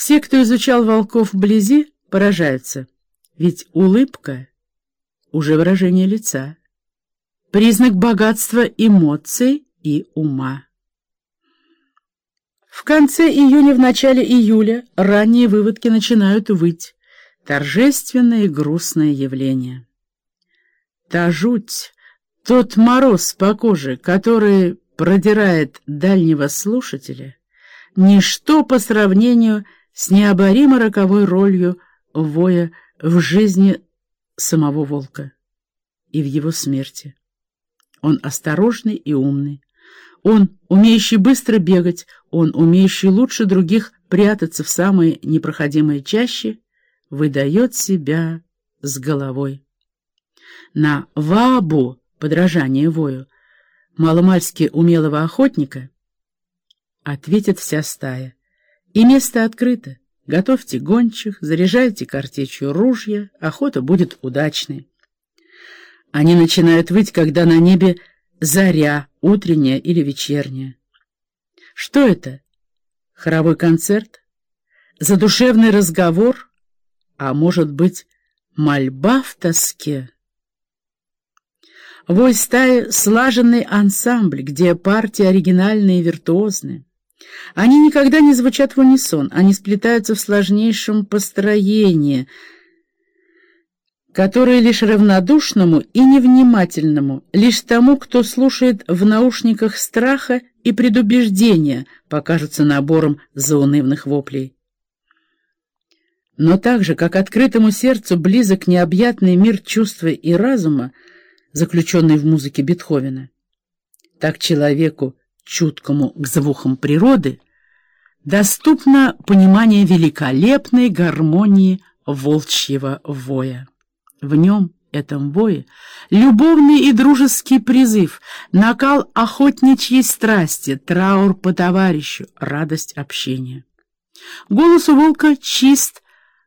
Все, кто изучал волков вблизи, поражаются, ведь улыбка — уже выражение лица, признак богатства эмоций и ума. В конце июня, в начале июля ранние выводки начинают выть. Торжественное и грустное явление. Та жуть, тот мороз по коже, который продирает дальнего слушателя, ничто по сравнению с необоримо роковой ролью воя в жизни самого волка и в его смерти. Он осторожный и умный. Он, умеющий быстро бегать, он, умеющий лучше других прятаться в самые непроходимые чащи, выдает себя с головой. На вабу, подражание вою, маломальски умелого охотника, ответит вся стая. И место открыто. Готовьте гончих, заряжайте картечью ружья, охота будет удачной. Они начинают выть, когда на небе заря, утренняя или вечерняя. Что это? Хоровой концерт? Задушевный разговор? А может быть, мольба в тоске? Вой стаи — слаженный ансамбль, где партии оригинальные и виртуозные. Они никогда не звучат в унисон, они сплетаются в сложнейшем построении, которое лишь равнодушному и невнимательному, лишь тому, кто слушает в наушниках страха и предубеждения, покажутся набором заунывных воплей. Но так же, как открытому сердцу близок необъятный мир чувства и разума, заключенный в музыке Бетховена, так человеку, чуткому к звукам природы, доступно понимание великолепной гармонии волчьего воя. В нем, этом вое, любовный и дружеский призыв, накал охотничьей страсти, траур по товарищу, радость общения. Голос у волка чист,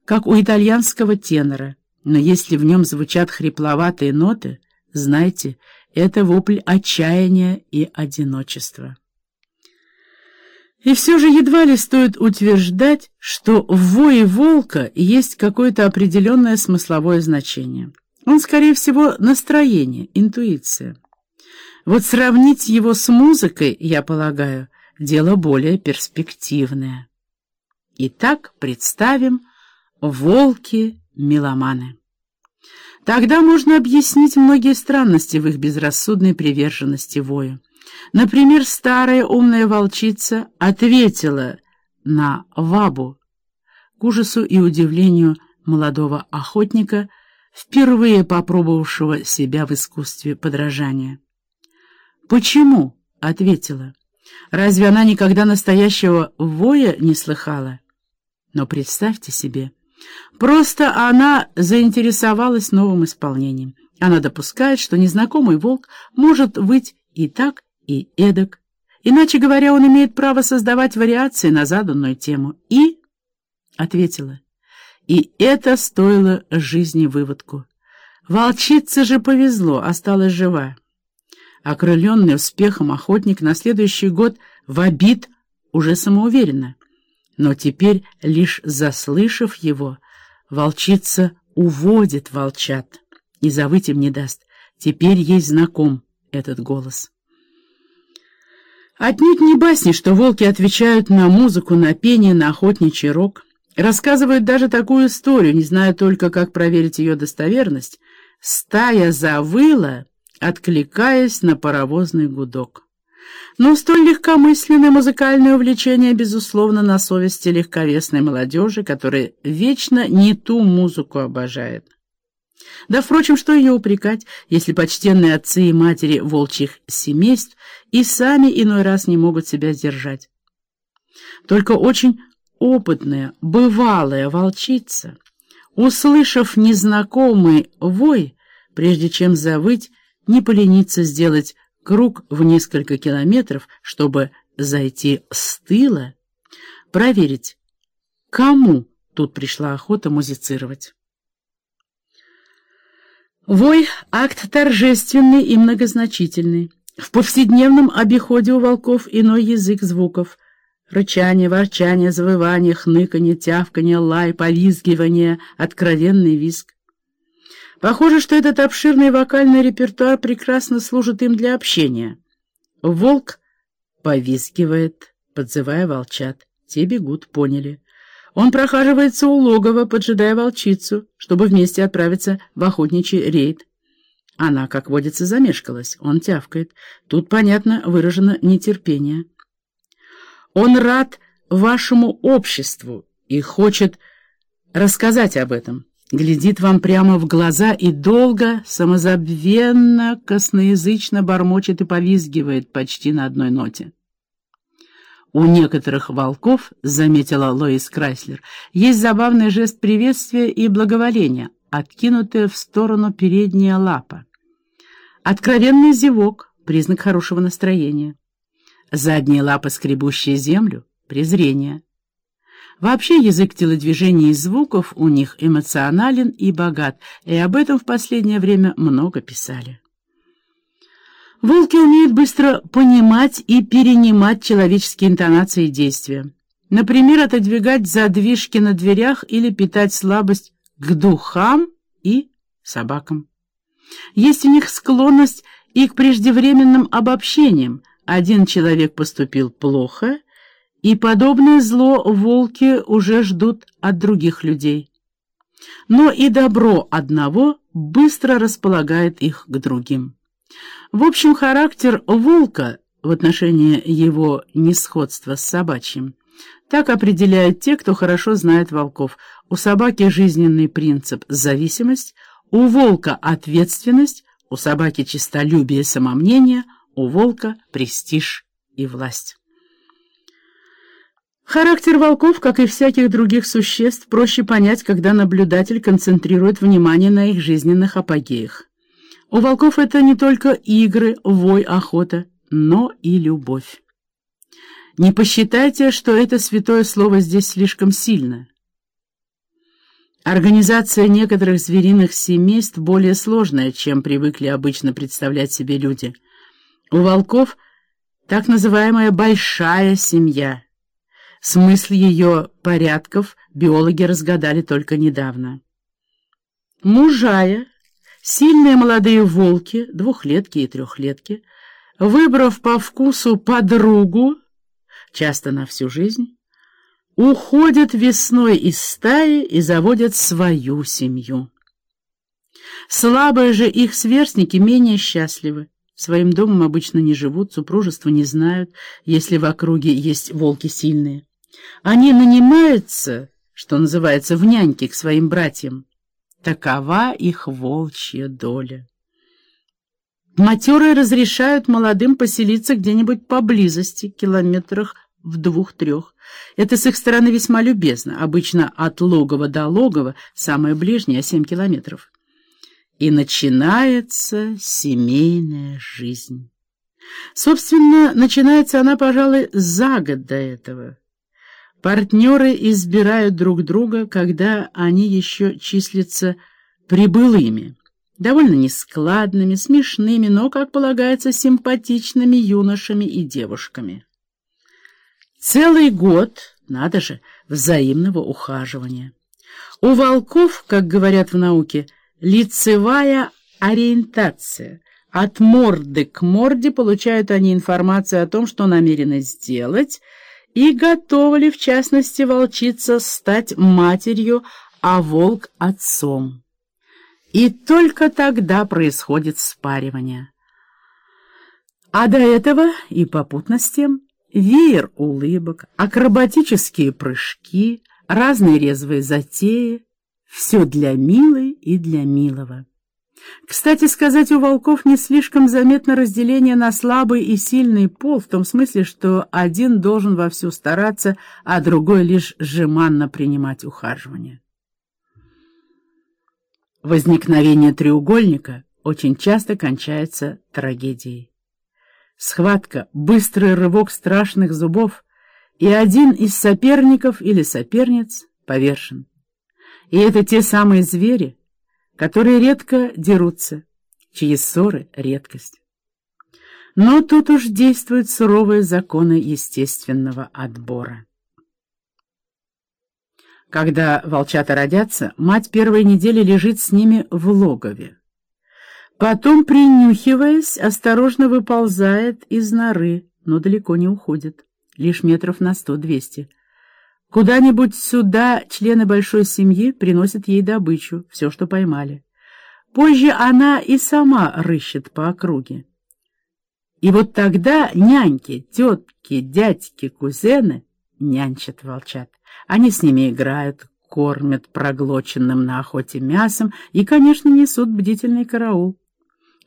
как у итальянского тенора, но если в нем звучат хрипловатые ноты, знайте, это вопль отчаяния и одиночества. И все же едва ли стоит утверждать, что в вое волка есть какое-то определенное смысловое значение. Он, скорее всего, настроение, интуиция. Вот сравнить его с музыкой, я полагаю, дело более перспективное. Итак, представим волки-меломаны. Тогда можно объяснить многие странности в их безрассудной приверженности вою. Например, старая умная волчица ответила на вабу к ужасу и удивлению молодого охотника, впервые попробовавшего себя в искусстве подражания. «Почему?» — ответила. «Разве она никогда настоящего воя не слыхала?» Но представьте себе, просто она заинтересовалась новым исполнением. Она допускает, что незнакомый волк может выть и так, и эдак. Иначе говоря, он имеет право создавать вариации на заданную тему. И... Ответила. И это стоило жизни выводку. Волчице же повезло, осталась жива. Окрыленный успехом охотник на следующий год в обид уже самоуверенно. Но теперь, лишь заслышав его, волчица уводит волчат и завыть им не даст. Теперь ей знаком этот голос. Отнюдь не басни, что волки отвечают на музыку, на пение, на охотничий рог. Рассказывают даже такую историю, не зная только, как проверить ее достоверность. Стая завыла, откликаясь на паровозный гудок. Но столь легкомысленное музыкальное увлечение, безусловно, на совести легковесной молодежи, которая вечно не ту музыку обожает. Да, впрочем, что ее упрекать, если почтенные отцы и матери волчьих семейств и сами иной раз не могут себя сдержать. Только очень опытная, бывалая волчица, услышав незнакомый вой, прежде чем завыть, не поленится сделать круг в несколько километров, чтобы зайти с тыла, проверить, кому тут пришла охота музицировать. Вой — акт торжественный и многозначительный. В повседневном обиходе у волков иной язык звуков. Рычание, ворчание, завывание, хныканье, тявканье, лай, повизгивание, откровенный визг. Похоже, что этот обширный вокальный репертуар прекрасно служит им для общения. Волк повизгивает, подзывая волчат. Те бегут, поняли. Он прохаживается у логова, поджидая волчицу, чтобы вместе отправиться в охотничий рейд. Она, как водится, замешкалась. Он тявкает. Тут, понятно, выражено нетерпение. Он рад вашему обществу и хочет рассказать об этом. Глядит вам прямо в глаза и долго, самозабвенно, косноязычно бормочет и повизгивает почти на одной ноте. У некоторых волков, заметила Лоис Крайслер, есть забавный жест приветствия и благоволения, откинутая в сторону передняя лапа. Откровенный зевок — признак хорошего настроения. Задние лапы, скребущие землю — презрение. Вообще язык телодвижений и звуков у них эмоционален и богат, и об этом в последнее время много писали. Волки умеют быстро понимать и перенимать человеческие интонации и действия. Например, отодвигать задвижки на дверях или питать слабость к духам и собакам. Есть у них склонность и к преждевременным обобщениям, один человек поступил плохо, и подобное зло волки уже ждут от других людей. Но и добро одного быстро располагает их к другим. В общем, характер волка в отношении его несходства с собачьим так определяют те, кто хорошо знает волков. У собаки жизненный принцип – зависимость, у волка – ответственность, у собаки – честолюбие и самомнение – у волка престиж и власть. Характер волков, как и всяких других существ, проще понять, когда наблюдатель концентрирует внимание на их жизненных апогеях. У волков это не только игры, вой, охота, но и любовь. Не посчитайте, что это святое слово здесь слишком сильно. Организация некоторых звериных семейств более сложная, чем привыкли обычно представлять себе люди – у волков так называемая «большая семья». Смысл ее порядков биологи разгадали только недавно. Мужая, сильные молодые волки, двухлетки и трехлетки, выбрав по вкусу подругу, часто на всю жизнь, уходят весной из стаи и заводят свою семью. Слабые же их сверстники менее счастливы. Своим домом обычно не живут, супружество не знают, если в округе есть волки сильные. Они нанимаются, что называется, в няньки к своим братьям. Такова их волчья доля. Матерые разрешают молодым поселиться где-нибудь поблизости, километрах в двух-трех. Это с их стороны весьма любезно. Обычно от логова до логова самое ближнее — семь километров и начинается семейная жизнь. Собственно, начинается она, пожалуй, за год до этого. Партнеры избирают друг друга, когда они еще числятся прибылыми, довольно нескладными, смешными, но, как полагается, симпатичными юношами и девушками. Целый год, надо же, взаимного ухаживания. У волков, как говорят в науке, Лицевая ориентация. От морды к морде получают они информацию о том, что намерены сделать, и готова ли, в частности, волчица стать матерью, а волк — отцом. И только тогда происходит спаривание. А до этого и попутно с тем веер улыбок, акробатические прыжки, разные резвые затеи, все для милой и для милого. Кстати сказать, у волков не слишком заметно разделение на слабый и сильный пол, в том смысле, что один должен вовсю стараться, а другой лишь жеманно принимать ухаживание. Возникновение треугольника очень часто кончается трагедией. Схватка, быстрый рывок страшных зубов, и один из соперников или соперниц повешен. И это те самые звери, которые редко дерутся, чьи ссоры — редкость. Но тут уж действуют суровые законы естественного отбора. Когда волчата родятся, мать первой недели лежит с ними в логове. Потом, принюхиваясь, осторожно выползает из норы, но далеко не уходит, лишь метров на сто-двести. Куда-нибудь сюда члены большой семьи приносят ей добычу, все, что поймали. Позже она и сама рыщет по округе. И вот тогда няньки, тетки, дядьки, кузены нянчат волчат. Они с ними играют, кормят проглоченным на охоте мясом и, конечно, несут бдительный караул.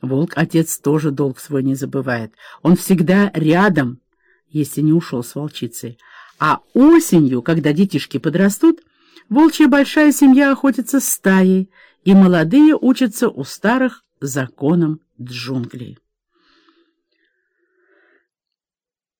Волк-отец тоже долг свой не забывает. Он всегда рядом, если не ушел с волчицей. А осенью, когда детишки подрастут, волчья большая семья охотится стаей, и молодые учатся у старых законам джунглей.